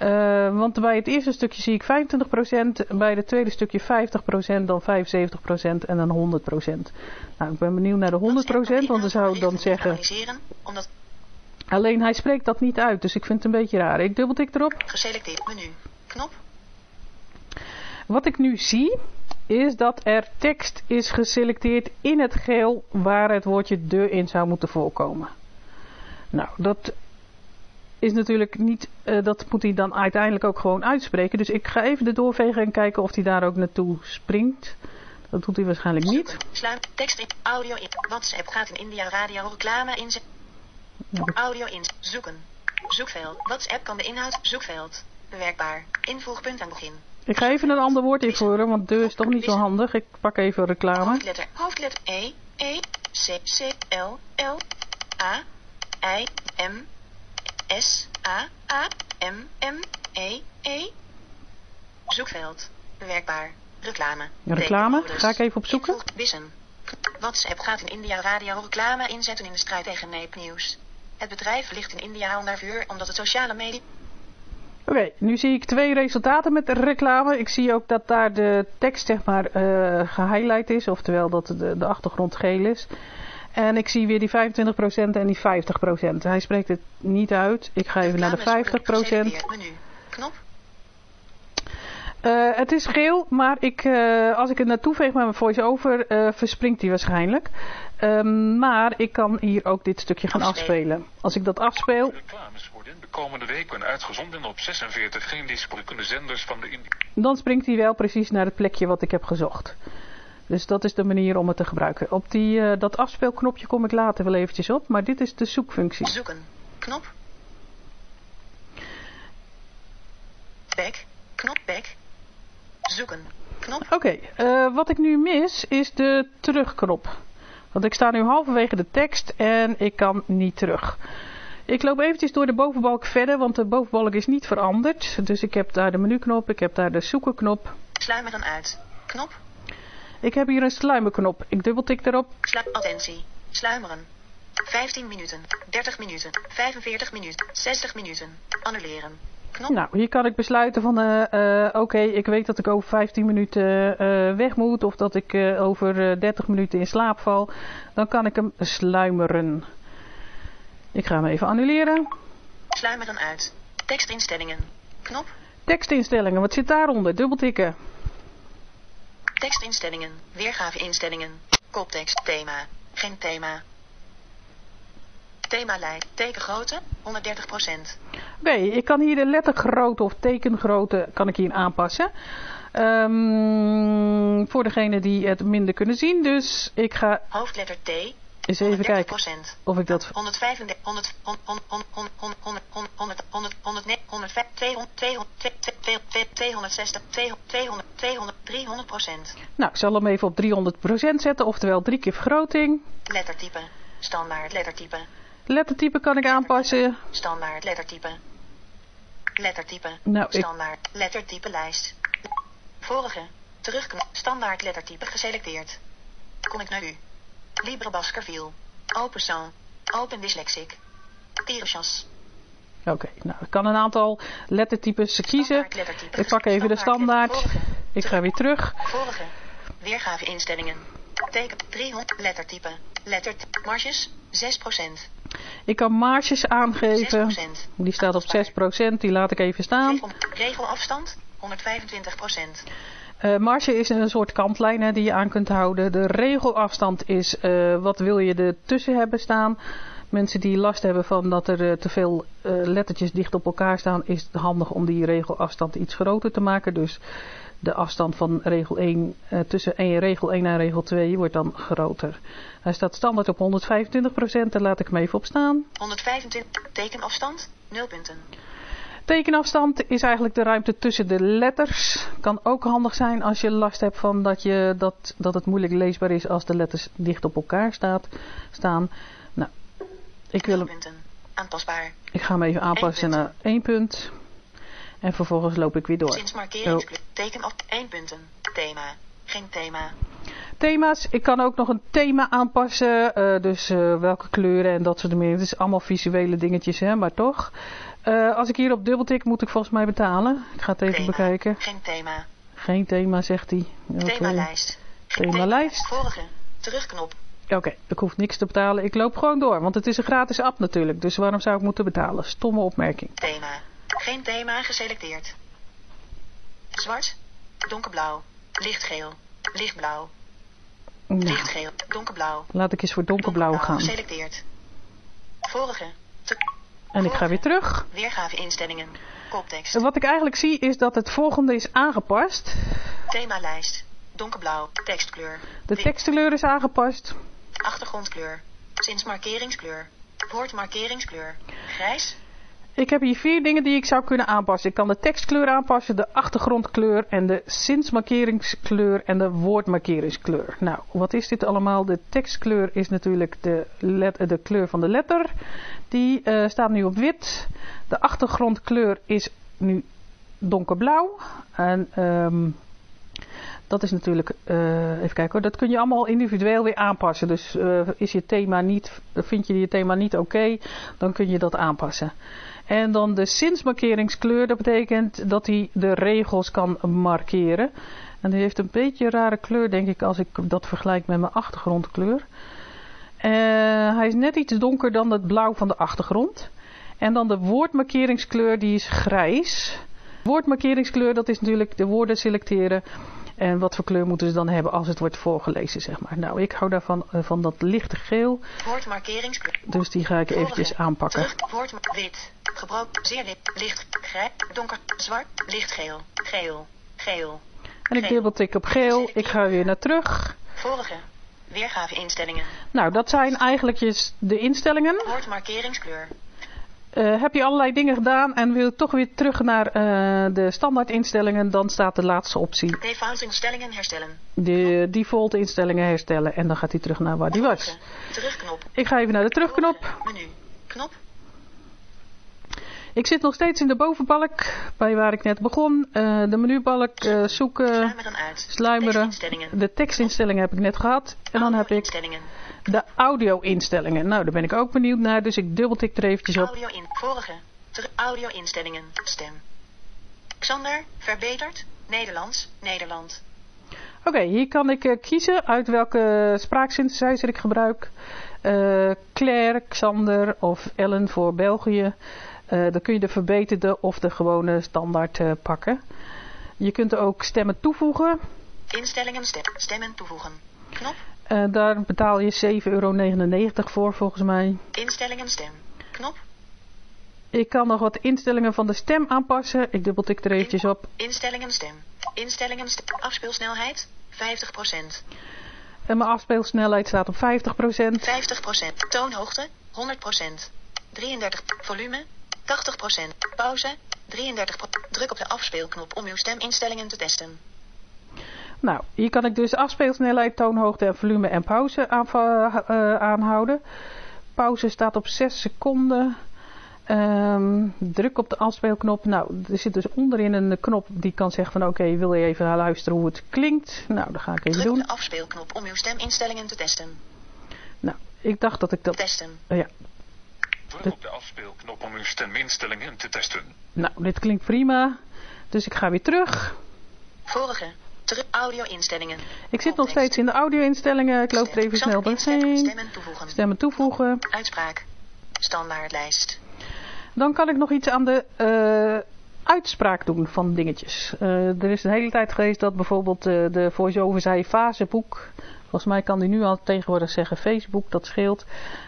Eh, want bij het eerste stukje zie ik 25%, bij het tweede stukje 50%, dan 75% en dan 100%. Nou, ik ben benieuwd naar de 100%, want dan zou ik dan zeggen... Omdat Alleen hij spreekt dat niet uit, dus ik vind het een beetje raar. Ik dubbeltik erop. geselecteerd menu. Knop. Wat ik nu zie, is dat er tekst is geselecteerd in het geel waar het woordje de in zou moeten voorkomen. Nou, dat is natuurlijk niet, eh, dat moet hij dan uiteindelijk ook gewoon uitspreken. Dus ik ga even de doorvegen en kijken of hij daar ook naartoe springt. Dat doet hij waarschijnlijk niet. Sluit. Tekst in. Audio in. WhatsApp gaat in India radio reclame. Nou, Audio in. Zoeken. Zoekveld. WhatsApp kan de inhoud. Zoekveld. Bewerkbaar. Invoegpunt aan begin. Ik ga even een ander woord invoeren, want de is toch niet zo handig. Ik pak even reclame. Hoofdletter. Hoofdletter E. E. C. C. L. L. A. I. M. S. A. A. M. M. E. E. Zoekveld. Bewerkbaar. Reclame. Reclame? Ga ik even opzoeken? Invoeg. Wissen. WhatsApp gaat in India radio reclame inzetten in de strijd tegen nepnieuws. Het bedrijf ligt in India onder vuur omdat het sociale media... Oké, nu zie ik twee resultaten met reclame. Ik zie ook dat daar de tekst zeg maar uh, gehighlight is, oftewel dat de, de achtergrond geel is. En ik zie weer die 25% en die 50%. Hij spreekt het niet uit. Ik ga even naar de 50%. Menu. Knop. Uh, het is geel, maar ik, uh, als ik het naartoe veeg met mijn voice-over, uh, verspringt hij waarschijnlijk. Um, maar ik kan hier ook dit stukje gaan afspelen. Als ik dat afspeel... Reclames worden de komende weken uitgezonden op 46 geen zenders van de... Dan springt hij wel precies naar het plekje wat ik heb gezocht. Dus dat is de manier om het te gebruiken. Op die, dat afspeelknopje kom ik later wel eventjes op, maar dit is de zoekfunctie. Zoeken. Knop. Back. Knop back. Zoeken. Knop. Oké, okay, uh, wat ik nu mis is de terugknop. Want ik sta nu halverwege de tekst en ik kan niet terug. Ik loop eventjes door de bovenbalk verder, want de bovenbalk is niet veranderd. Dus ik heb daar de menuknop, ik heb daar de zoekenknop. Sluimeren uit. Knop. Ik heb hier een sluimerknop. Ik dubbeltik erop. Slu attentie. Sluimeren. 15 minuten, 30 minuten, 45 minuten, 60 minuten. Annuleren. Knop. Nou, hier kan ik besluiten van, uh, uh, oké, okay, ik weet dat ik over 15 minuten uh, weg moet of dat ik over 30 minuten in slaap val. Dan kan ik hem sluimeren. Ik ga hem even annuleren. Sluimeren uit. Tekstinstellingen. Knop. Tekstinstellingen, wat zit daaronder? Dubbeltikken. Tekstinstellingen, weergaveinstellingen, koptekst, thema, geen thema. Themalijst, tekengrootte, 130%. Oké, okay, ik kan hier de lettergrootte of tekengrootte kan ik hier aanpassen. Um, voor degene die het minder kunnen zien, dus ik ga... Hoofdletter T, eens even kijken of ik dat... 135, 100, 100, 100, 100, 100, 100, 100, 260, 200, 200, 300 procent. Nou, ik zal hem even op 300 procent zetten, oftewel drie keer vergroting. Lettertype, standaard lettertype. Lettertype kan ik aanpassen. Standaard lettertype. Lettertype, nou, standaard lettertype lijst. Vorige, Terugkomen. standaard lettertype geselecteerd. Kom ik naar u. Libre Baskerville. Open Sang. Open Dyslexic. Tirochas. Oké, okay, nou ik kan een aantal lettertypes kiezen. Ik pak even de standaard. Ik ga weer terug. Vorige. Weergave instellingen. Teken 300 lettertype. Letter marges 6%. Ik kan marges aangeven. 6%. Die staat op 6%. Die laat ik even staan. Regelafstand 125%. Uh, marge is een soort kantlijn die je aan kunt houden. De regelafstand is uh, wat wil je er tussen hebben staan. Mensen die last hebben van dat er uh, te veel lettertjes dicht op elkaar staan, is het handig om die regelafstand iets groter te maken. Dus de afstand van regel 1 tussen regel 1 en regel 2 wordt dan groter. Hij staat standaard op 125%, daar laat ik hem even op staan. 125 tekenafstand, 0 punten. Tekenafstand is eigenlijk de ruimte tussen de letters. Kan ook handig zijn als je last hebt van dat, je, dat, dat het moeilijk leesbaar is als de letters dicht op elkaar staat, staan. Nou, ik wil hem... Aanpasbaar. Ik ga hem even aanpassen naar 1 punt. En vervolgens loop ik weer door. Sinds markeringskleur. Teken op 1 punten. Thema. Geen thema. Thema's. Ik kan ook nog een thema aanpassen. Uh, dus uh, welke kleuren en dat soort dingen. Het is allemaal visuele dingetjes, hè, maar toch. Uh, als ik hier op dubbeltik moet ik volgens mij betalen. Ik ga het even thema. bekijken. Geen thema. Geen thema, zegt hij. Okay. Themalijst. Themalijst. Vorige. Terugknop. Oké, okay, ik hoef niks te betalen. Ik loop gewoon door, want het is een gratis app natuurlijk. Dus waarom zou ik moeten betalen? Stomme opmerking. Thema. Geen thema geselecteerd. Zwart. Donkerblauw. Lichtgeel. Lichtblauw. Nou, Lichtgeel. Donkerblauw. laat ik eens voor donkerblauw gaan. Geselecteerd. Vorige. Te En ik ga weer terug. Weergave instellingen. Koptekst. Wat ik eigenlijk zie is dat het volgende is aangepast. Themalijst. Donkerblauw. Tekstkleur. De tekstkleur is aangepast. Achtergrondkleur. Sinds markeringskleur. Grijs. Ik heb hier vier dingen die ik zou kunnen aanpassen. Ik kan de tekstkleur aanpassen, de achtergrondkleur en de zinsmarkeringskleur en de woordmarkeringskleur. Nou, wat is dit allemaal? De tekstkleur is natuurlijk de, de kleur van de letter. Die uh, staat nu op wit. De achtergrondkleur is nu donkerblauw. En um, Dat is natuurlijk, eh, even kijken hoor, dat kun je allemaal individueel weer aanpassen. Dus eh, is je thema niet, vind je je thema niet oké, dan kun je dat aanpassen. En dan de zinsmarkeringskleur, dat betekent dat hij de regels kan markeren. En die heeft een beetje een rare kleur, denk ik, als ik dat vergelijk met mijn achtergrondkleur. Uh, hij is net iets donker dan het blauw van de achtergrond. En dan de woordmarkeringskleur, die is grijs. Woordmarkeringskleur, dat is natuurlijk de woorden selecteren. En wat voor kleur moeten ze dan hebben als het wordt voorgelezen, zeg maar. Nou, ik hou daarvan uh, van dat lichte geel. Woordmarkeringskleur. Dus die ga ik eventjes aanpakken. Terug, woord, wit, gebroken, zeer wit, licht, grijs, donker, zwart, lichtgeel, geel, geel. En ik dubbeltik op geel. Ik ga weer naar terug. Vorige. Weergave instellingen. Nou, dat zijn eigenlijk de instellingen. Woordmarkeringskleur. Uh, heb je allerlei dingen gedaan en wil je toch weer terug naar uh, de standaard instellingen, dan staat de laatste optie. Default instellingen herstellen. De default instellingen herstellen en dan gaat hij terug naar waar die was. Terugknop. Ik ga even naar de terugknop. Menu. Knop. Ik zit nog steeds in de bovenbalk, bij waar ik net begon. Uh, de menubalk, uh, zoeken, Sluimeren uit. sluimeren. Tekstinstellingen. De tekstinstellingen heb ik net gehad. En dan heb ik de audio-instellingen. Nou, daar ben ik ook benieuwd naar, dus ik dubbeltik er eventjes op. Audio in. Vorige. Ter audio instellingen. Stem. Xander. Verbeterd. Nederlands. Nederland. Oké, hier kan ik eh, kiezen uit welke spraaksynthesizer ik gebruik. Eh, Claire, Xander of Ellen voor België. Eh, dan kun je de verbeterde of de gewone standaard eh, pakken. Je kunt er ook stemmen toevoegen. Instellingen. Stem. Stemmen toevoegen. Knop. Eh, daar betaal je 7,99 euro voor volgens mij. Instellingen. Stem. Knop. Ik kan nog wat instellingen van de stem aanpassen. Ik dubbeltik er eventjes op. Instellingen. Stem. Instellingen. Stem. Afspeelsnelheid. 50%. En mijn afspeelsnelheid staat op 50%. 50%. Toonhoogte. 100%. 33. Volume. 80%. Pauze. 33. Druk op de afspeelknop om uw steminstellingen te testen. Nou, hier kan ik dus afspeelsnelheid, toonhoogte en volume en pauze aan, uh, aanhouden. Pauze staat op 6 seconden. Um, druk op de afspeelknop. Nou, er zit dus onderin een knop die kan zeggen van oké, okay, wil je even luisteren hoe het klinkt? Nou, dat ga ik even Druk doen. op de afspeelknop om uw steminstellingen te testen. Nou, ik dacht dat ik dat... Testen. Ja. Druk op de afspeelknop om uw steminstellingen te testen. Nou, dit klinkt prima. Dus ik ga weer terug. Vorige. Terug audio-instellingen. Ik zit nog steeds in de audio-instellingen. Ik loop er even snel doorheen. Stemmen toevoegen. Stemmen toevoegen. Uitspraak. Standaardlijst. Dan kan ik nog iets aan de uh, uitspraak doen van dingetjes. Uh, er is een hele tijd geweest dat bijvoorbeeld uh, de voice-over zei faseboek. Volgens mij kan die nu al tegenwoordig zeggen Facebook, dat scheelt.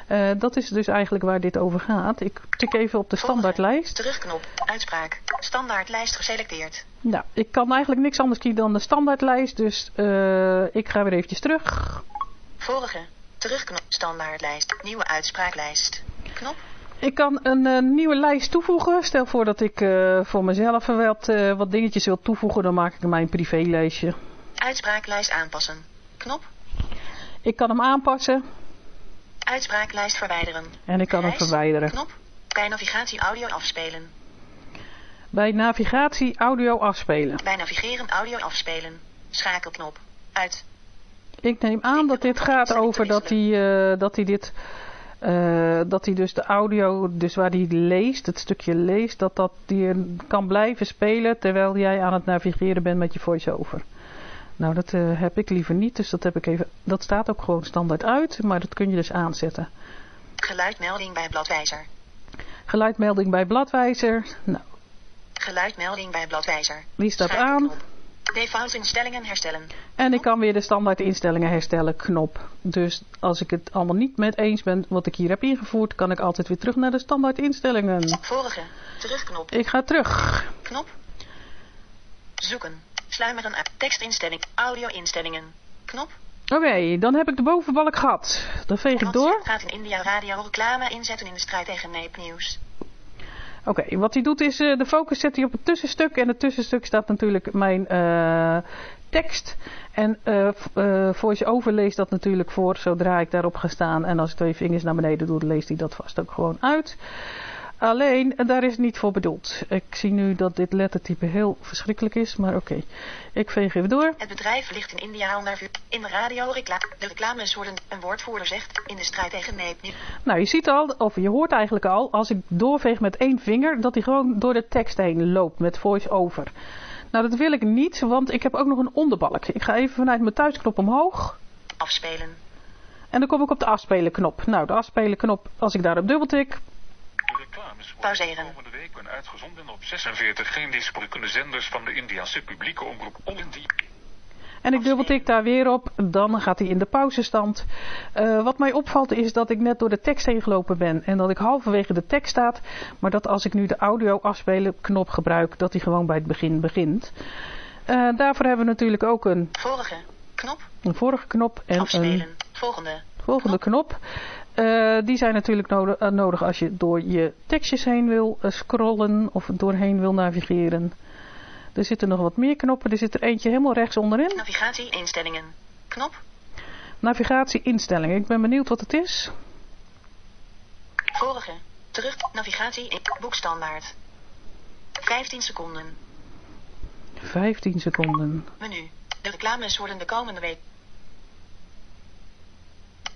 Uh, dat is dus eigenlijk waar dit over gaat. Ik tik even op de standaardlijst. Terugknop, uitspraak, standaardlijst geselecteerd. Nou, ik kan eigenlijk niks anders kiezen dan de standaardlijst, dus uh, ik ga weer eventjes terug. Vorige, terugknop, standaardlijst, nieuwe uitspraaklijst. Knop. Ik kan een uh, nieuwe lijst toevoegen. Stel voor dat ik uh, voor mezelf wat, uh, wat dingetjes wil toevoegen, dan maak ik mijn privélijstje. Uitspraaklijst aanpassen. Knop. Ik kan hem aanpassen. Uitspraaklijst verwijderen. En ik kan Lijst, hem verwijderen. Knop. Bij navigatie audio afspelen. Bij navigatie audio afspelen. Bij navigeren audio afspelen. Schakelknop. Uit. Ik neem aan dat dit gaat over dat hij, uh, dat hij dit... Uh, dat hij dus de audio, dus waar hij leest, het stukje leest, dat dat die kan blijven spelen terwijl jij aan het navigeren bent met je voice-over. Nou, dat uh, heb ik liever niet, dus dat heb ik even. Dat staat ook gewoon standaard uit, maar dat kun je dus aanzetten. Geluidmelding bij bladwijzer. Geluidmelding bij bladwijzer. Nou. Geluidmelding bij bladwijzer. Die staat aan. Default instellingen herstellen. En ik kan weer de standaard instellingen herstellen knop. Dus als ik het allemaal niet met eens ben wat ik hier heb ingevoerd, kan ik altijd weer terug naar de standaard instellingen. Vorige. Terugknop. Ik ga terug. Knop. Zoeken. Sluimeren uit. Tekstinstelling. Audio-instellingen. Knop. Oké, okay, dan heb ik de bovenbalk gehad. Dan veeg ik door. gaat in India radio reclame inzetten in de strijd tegen nepnieuws. Oké, okay, wat hij doet is uh, de focus zet hij op het tussenstuk. En het tussenstuk staat natuurlijk mijn uh, tekst. En uh, voice-over leest dat natuurlijk voor zodra ik daarop ga staan. En als ik twee vingers naar beneden doe, leest hij dat vast ook gewoon uit. Alleen, en daar is het niet voor bedoeld. Ik zie nu dat dit lettertype heel verschrikkelijk is, maar oké. Ik veeg even door. Het bedrijf ligt in India onder vuur. In de radio reclame. De reclames worden, een woordvoerder zegt, in de strijd tegen nepnieuws. Nou, je ziet al, of je hoort eigenlijk al, als ik doorveeg met één vinger, dat hij gewoon door de tekst heen loopt met voice-over. Nou, dat wil ik niet, want ik heb ook nog een onderbalk. Ik ga even vanuit mijn thuisknop omhoog. Afspelen. En dan kom ik op de afspelen knop. Nou, de afspelen knop, als ik daarop dubbeltik, reclames Pauzeren. komende weken uitgezonden op 46 geen kunnen zenders van de Indiase publieke omroep All India. En ik dubbeltik daar weer op, dan gaat hij in de pauzestand. Eh, wat mij opvalt is dat ik net door de tekst heen gelopen ben en dat ik halverwege de tekst staat. Maar dat als ik nu de audio afspelen knop gebruik, dat hij gewoon bij het begin begint. Eh, daarvoor hebben we natuurlijk ook een, Vorige. Knop. een vorige knop en een Afspelen. Volgende. volgende knop. Eh, die zijn natuurlijk nodig, eh, nodig als je door je tekstjes heen wil eh, scrollen of doorheen wil navigeren. Er zitten nog wat meer knoppen. Er zit er eentje helemaal rechts onderin. Navigatie instellingen. Knop. Navigatie instellingen. Ik ben benieuwd wat het is. Vorige. Terug. Navigatie in. Boekstandaard. 15 seconden. 15 seconden. Menu. De reclames worden de komende week.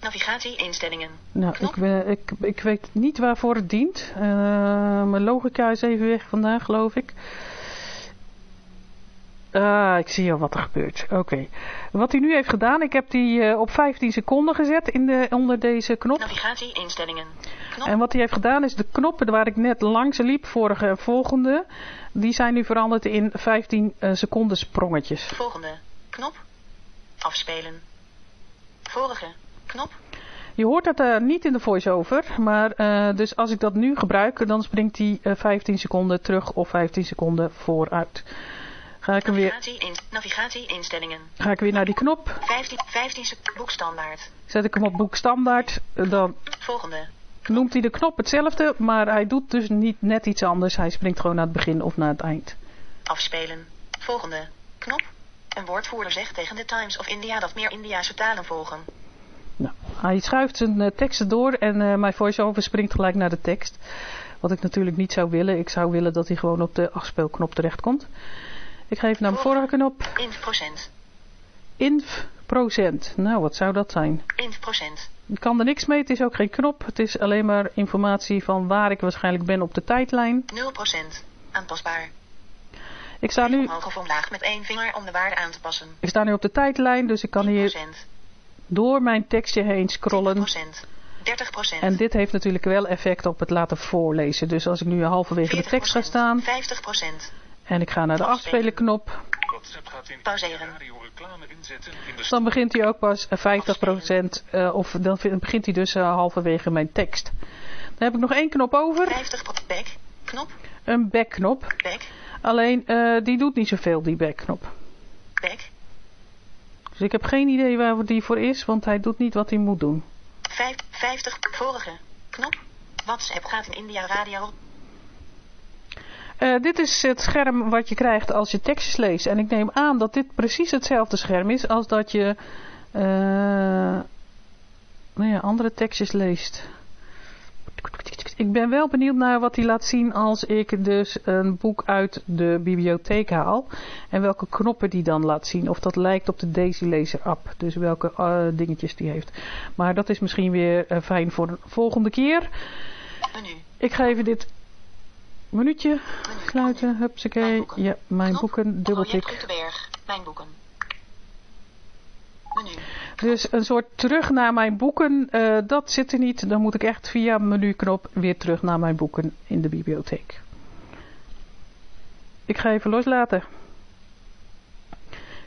Navigatie instellingen. Nou, Knop. ik, ben- ik, ik weet niet waarvoor het dient. Eh, mijn logica is even weg vandaag, geloof ik. Ah, ik zie al wat er gebeurt. Oké. Wat hij nu heeft gedaan, ik heb die eh, op 15 seconden gezet in de, onder deze knop. Navigatie instellingen. Knop. En wat hij heeft gedaan is de knoppen waar ik net langs liep, vorige en volgende, die zijn nu veranderd in 15 eh, seconden sprongetjes. Volgende. Knop. Afspelen. Vorige. Knop. Je hoort dat eh, niet in de voice-over, maar eh, dus als ik dat nu gebruik, dan springt hij eh, 15 seconden terug of 15 seconden vooruit. Ga ik, hem weer, Navigatie, in, navigatie instellingen. ga ik weer naar die knop, 15, 15 sec- boekstandaard. zet ik hem op boek standaard, eh, dan Volgende. noemt hij de knop hetzelfde, maar hij doet dus niet net iets anders. Hij springt gewoon naar het begin of naar het eind. Afspelen. Volgende. Knop. Een woordvoerder zegt tegen de Times of India dat meer Indiase talen volgen. Hij schuift zijn eh, teksten door en eh, mijn voice-over springt gelijk naar de tekst. Wat ik natuurlijk niet zou willen. Ik zou willen dat hij gewoon op de afspeelknop terechtkomt. Ik ga even naar mijn vorige knop. Inf procent. Inf procent. Nou, wat zou dat zijn? Inf procent. Ik kan er niks mee. Het is ook geen knop. Het is alleen maar informatie van waar ik waarschijnlijk ben op de tijdlijn. 0 procent. Aanpasbaar. Ik sta nu, Omhoog of omlaag met één vinger om de waarde aan te passen. ik sta nu op de tijdlijn, dus ik kan 10 hier procent. Door mijn tekstje heen 20 scrollen. procent. 30 procent. En dit heeft natuurlijk wel effect op het laten voorlezen. Dus als ik nu halverwege de tekst ga staan 50 procent. en ik ga naar de afspelen knop, WhatsApp gaat in Pauzeren. dan begint hij ook pas 50%, eh, of dan begint hij dus eh, halverwege mijn tekst. Dan heb ik nog één knop over, 50 pro- back. Knop. een backknop. Back. Alleen eh, die doet niet zoveel, die backknop. Back. Dus ik heb geen idee waar die voor is, want hij doet niet wat hij moet doen. Vijf, 50. Vorige. Knop. WhatsApp gaat in India radio. Eh, dit is het scherm wat je krijgt als je tekstjes leest. En ik neem aan dat dit precies hetzelfde scherm is als dat je eh, nou ja, andere tekstjes leest. Ik ben wel benieuwd naar wat hij laat zien als ik dus een boek uit de bibliotheek haal. En welke knoppen die dan laat zien. Of dat lijkt op de Daisy Laser app. Dus welke eh, dingetjes die heeft. Maar dat is misschien weer eh, fijn voor de volgende keer. Menu. Ik ga even dit minuutje sluiten. Mijn Hupsakee. boeken. Ja, mijn boeken. Project Dubbeltik. Mijn boeken. Dus een soort terug naar mijn boeken. eh, dat zit er niet. Dan moet ik echt via menuknop weer terug naar mijn boeken in de bibliotheek. Ik ga even loslaten.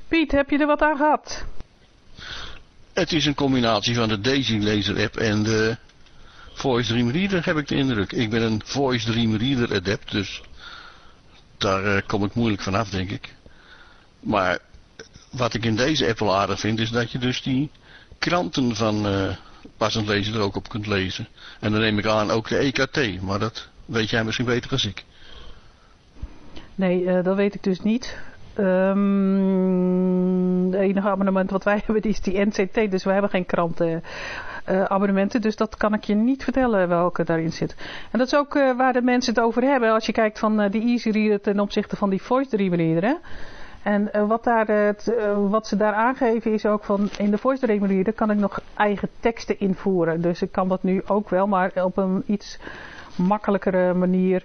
Piet, heb je er wat aan gehad? Het is een combinatie van de Daisy Laser app en de Voice Dream Reader, heb ik de indruk. Ik ben een Voice Dream Reader adept, dus daar eh, kom ik moeilijk vanaf, denk ik. Maar wat ik in deze app wel aardig vind, is dat je dus die kranten van eh, passend lezen er ook op kunt lezen. En dan neem ik aan ook de EKT, maar dat weet jij misschien beter dan ik. Nee, eh, dat weet ik dus niet. Um, het enige abonnement wat wij [laughs] hebben is die NCT, dus we hebben geen kranten. Uh, abonnementen, dus dat kan ik je niet vertellen welke daarin zit. En dat is ook uh, waar de mensen het over hebben. Als je kijkt van uh, die Easy Reader ten opzichte van die Voice Reader. En wat, daar het, wat ze daar aangeven is ook van in de Voice Reader kan ik nog eigen teksten invoeren. Dus ik kan dat nu ook wel, maar op een iets makkelijkere manier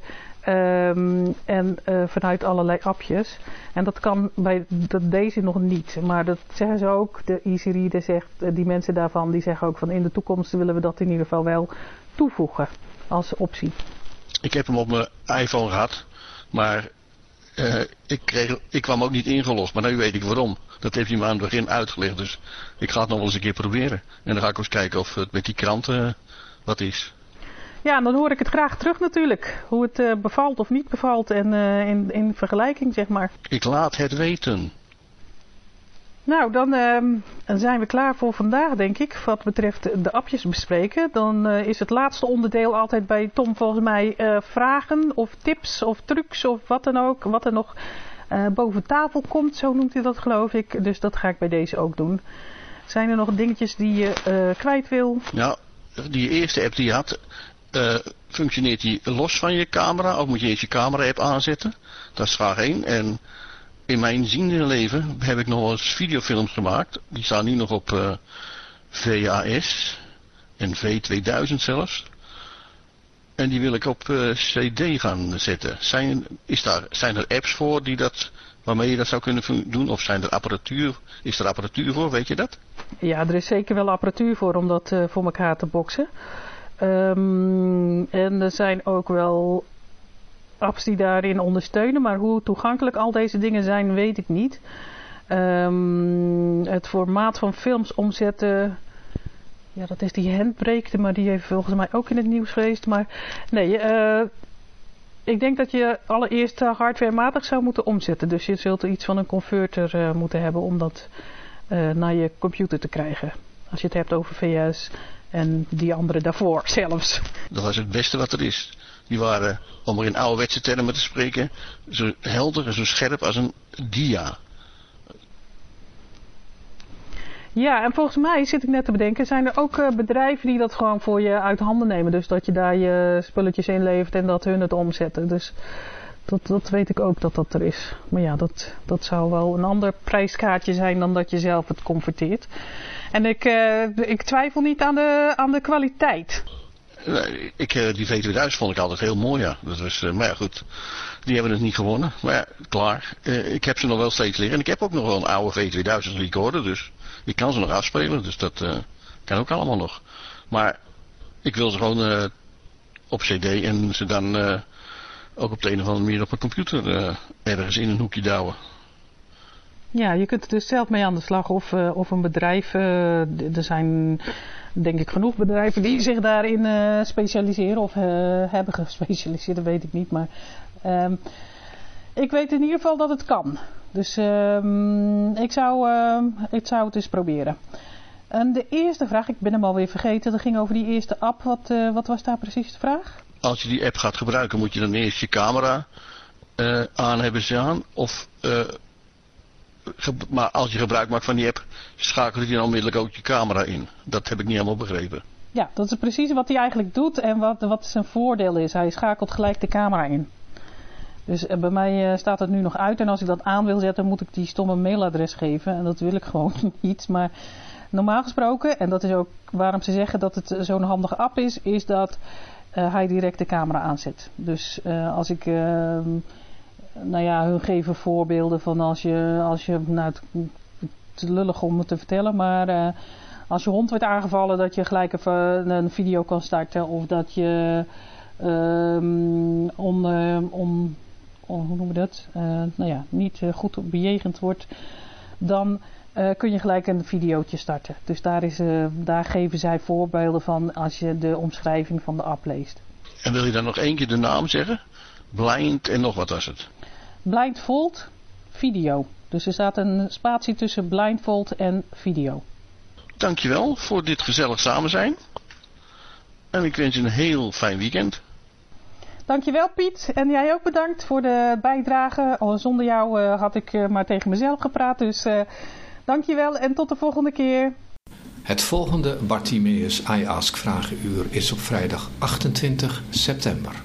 Um, en uh, vanuit allerlei appjes. En dat kan bij dat deze nog niet. Maar dat zeggen ze ook. De Easy Reader zegt, die mensen daarvan, die zeggen ook van in de toekomst willen we dat in ieder geval wel toevoegen als optie. Ik heb hem op mijn iPhone gehad. Maar uh, ik, kreeg, ik kwam ook niet ingelost. Maar nu weet ik waarom. Dat heeft hij me aan het begin uitgelegd. Dus ik ga het nog wel eens een keer proberen. En dan ga ik eens kijken of het met die kranten wat is. Ja, dan hoor ik het graag terug natuurlijk. Hoe het uh, bevalt of niet bevalt en in, in vergelijking zeg maar. Ik laat het weten. Nou, dan uh, zijn we klaar voor vandaag denk ik. Wat betreft de appjes bespreken. Dan uh, is het laatste onderdeel altijd bij Tom volgens mij vragen of tips of trucs of wat dan ook. Wat er nog boven tafel komt, zo noemt hij dat geloof ik. Dus dat ga ik bij deze ook doen. Zijn er nog dingetjes die je kwijt wil? Ja, die eerste app die je had, functioneert die los van je camera. Of moet je eerst je camera-app aanzetten. Dat is vraag 1. En in mijn ziende leven heb ik nog wel eens videofilms gemaakt. Die staan nu nog op uh, VHS. En V2000 zelfs. En die wil ik op uh, CD gaan zetten. Zijn, is daar, zijn er apps voor die dat, waarmee je dat zou kunnen doen? Of zijn er apparatuur, is er apparatuur voor, weet je dat? Ja, er is zeker wel apparatuur voor om dat uh, voor elkaar te boksen. Um, en er zijn ook wel apps die daarin ondersteunen, maar hoe toegankelijk al deze dingen zijn, weet ik niet. Um, het formaat van films omzetten, ja, dat is die handbrake, maar die heeft volgens mij ook in het nieuws geweest. Maar nee, uh, ik denk dat je allereerst hardwarematig zou moeten omzetten. Dus je zult iets van een converter uh, moeten hebben om dat naar je computer te krijgen. Als je het hebt over VS en die andere daarvoor [laughs] zelfs. Dat was het beste wat er is. Die waren, om er in ouderwetse termen te spreken, zo helder en zo scherp als een dia. Ja, en volgens mij, zit ik net te bedenken, zijn er ook uh, bedrijven die dat gewoon voor je uit handen nemen. Dus dat je daar je spulletjes in levert en dat hun het omzetten. Dus dat, dat weet ik ook dat dat er is. Maar ja, dat, dat zou wel een ander prijskaartje zijn dan dat je zelf het converteert. En ik, uh, ik twijfel niet aan de, aan de kwaliteit. Ik, uh, die V2000 vond ik altijd heel mooi, ja. Dat was, uh, maar ja, goed. Die hebben het niet gewonnen. Maar ja, klaar. ik heb ze nog wel steeds liggen. En ik heb ook nog wel een oude V2000 recorder. Dus ik kan ze nog afspelen. Dus dat kan ook allemaal nog. Maar ik wil ze gewoon op cd en ze dan ook op de een of andere manier op mijn computer ergens in een hoekje douwen. Ja, je kunt er dus zelf mee aan de slag of, uh, of een bedrijf. Uh, er zijn denk ik genoeg bedrijven die zich daarin uh, specialiseren of hebben gespecialiseerd, dat weet ik niet. Maar um, ik weet in ieder geval dat het kan. Dus um, ik, zou, ik zou het eens proberen. En de eerste vraag, ik ben hem alweer vergeten, dat ging over die eerste app. Wat, wat was daar precies de vraag? Als je die app gaat gebruiken, moet je dan eerst je camera aan hebben staan of maar als je gebruik maakt van die app, schakelt hij dan onmiddellijk ook je camera in. Dat heb ik niet helemaal begrepen. Ja, dat is precies wat hij eigenlijk doet en wat, wat zijn voordeel is. Hij schakelt gelijk de camera in. Dus eh, bij mij uh, staat het nu nog uit en als ik dat aan wil zetten, moet ik die stomme mailadres geven. En dat wil ik [laughs] gewoon niet. Maar normaal gesproken, en dat is ook waarom ze zeggen dat het zo'n handige app is, is dat hij direct de camera aanzet. Dus als ik ehm, nou ja, hun geven voorbeelden van als je, als je nou, het, het lullig om het te vertellen, maar uh, als je hond wordt aangevallen, dat je gelijk even een video kan starten of dat je um, om, uh, om, om, hoe noemen we dat, uh, nou ja, niet goed bejegend wordt, dan kun je gelijk een videootje starten. Dus daar, is, daar geven zij voorbeelden van als je de omschrijving van de app leest. En wil je dan nog één keer de naam zeggen? Blind en nog wat was het? Blindfold video. Dus er staat een spatie tussen blindfold en video. Dankjewel voor dit gezellig samen zijn. En ik wens je een heel fijn weekend. Dankjewel Piet. En jij ook bedankt voor de bijdrage. Oh, zonder jou uh, had ik uh, maar tegen mezelf gepraat. Dus uh, dankjewel en tot de volgende keer. Het volgende Bartimeus I Ask Vragenuur is op vrijdag 28 september.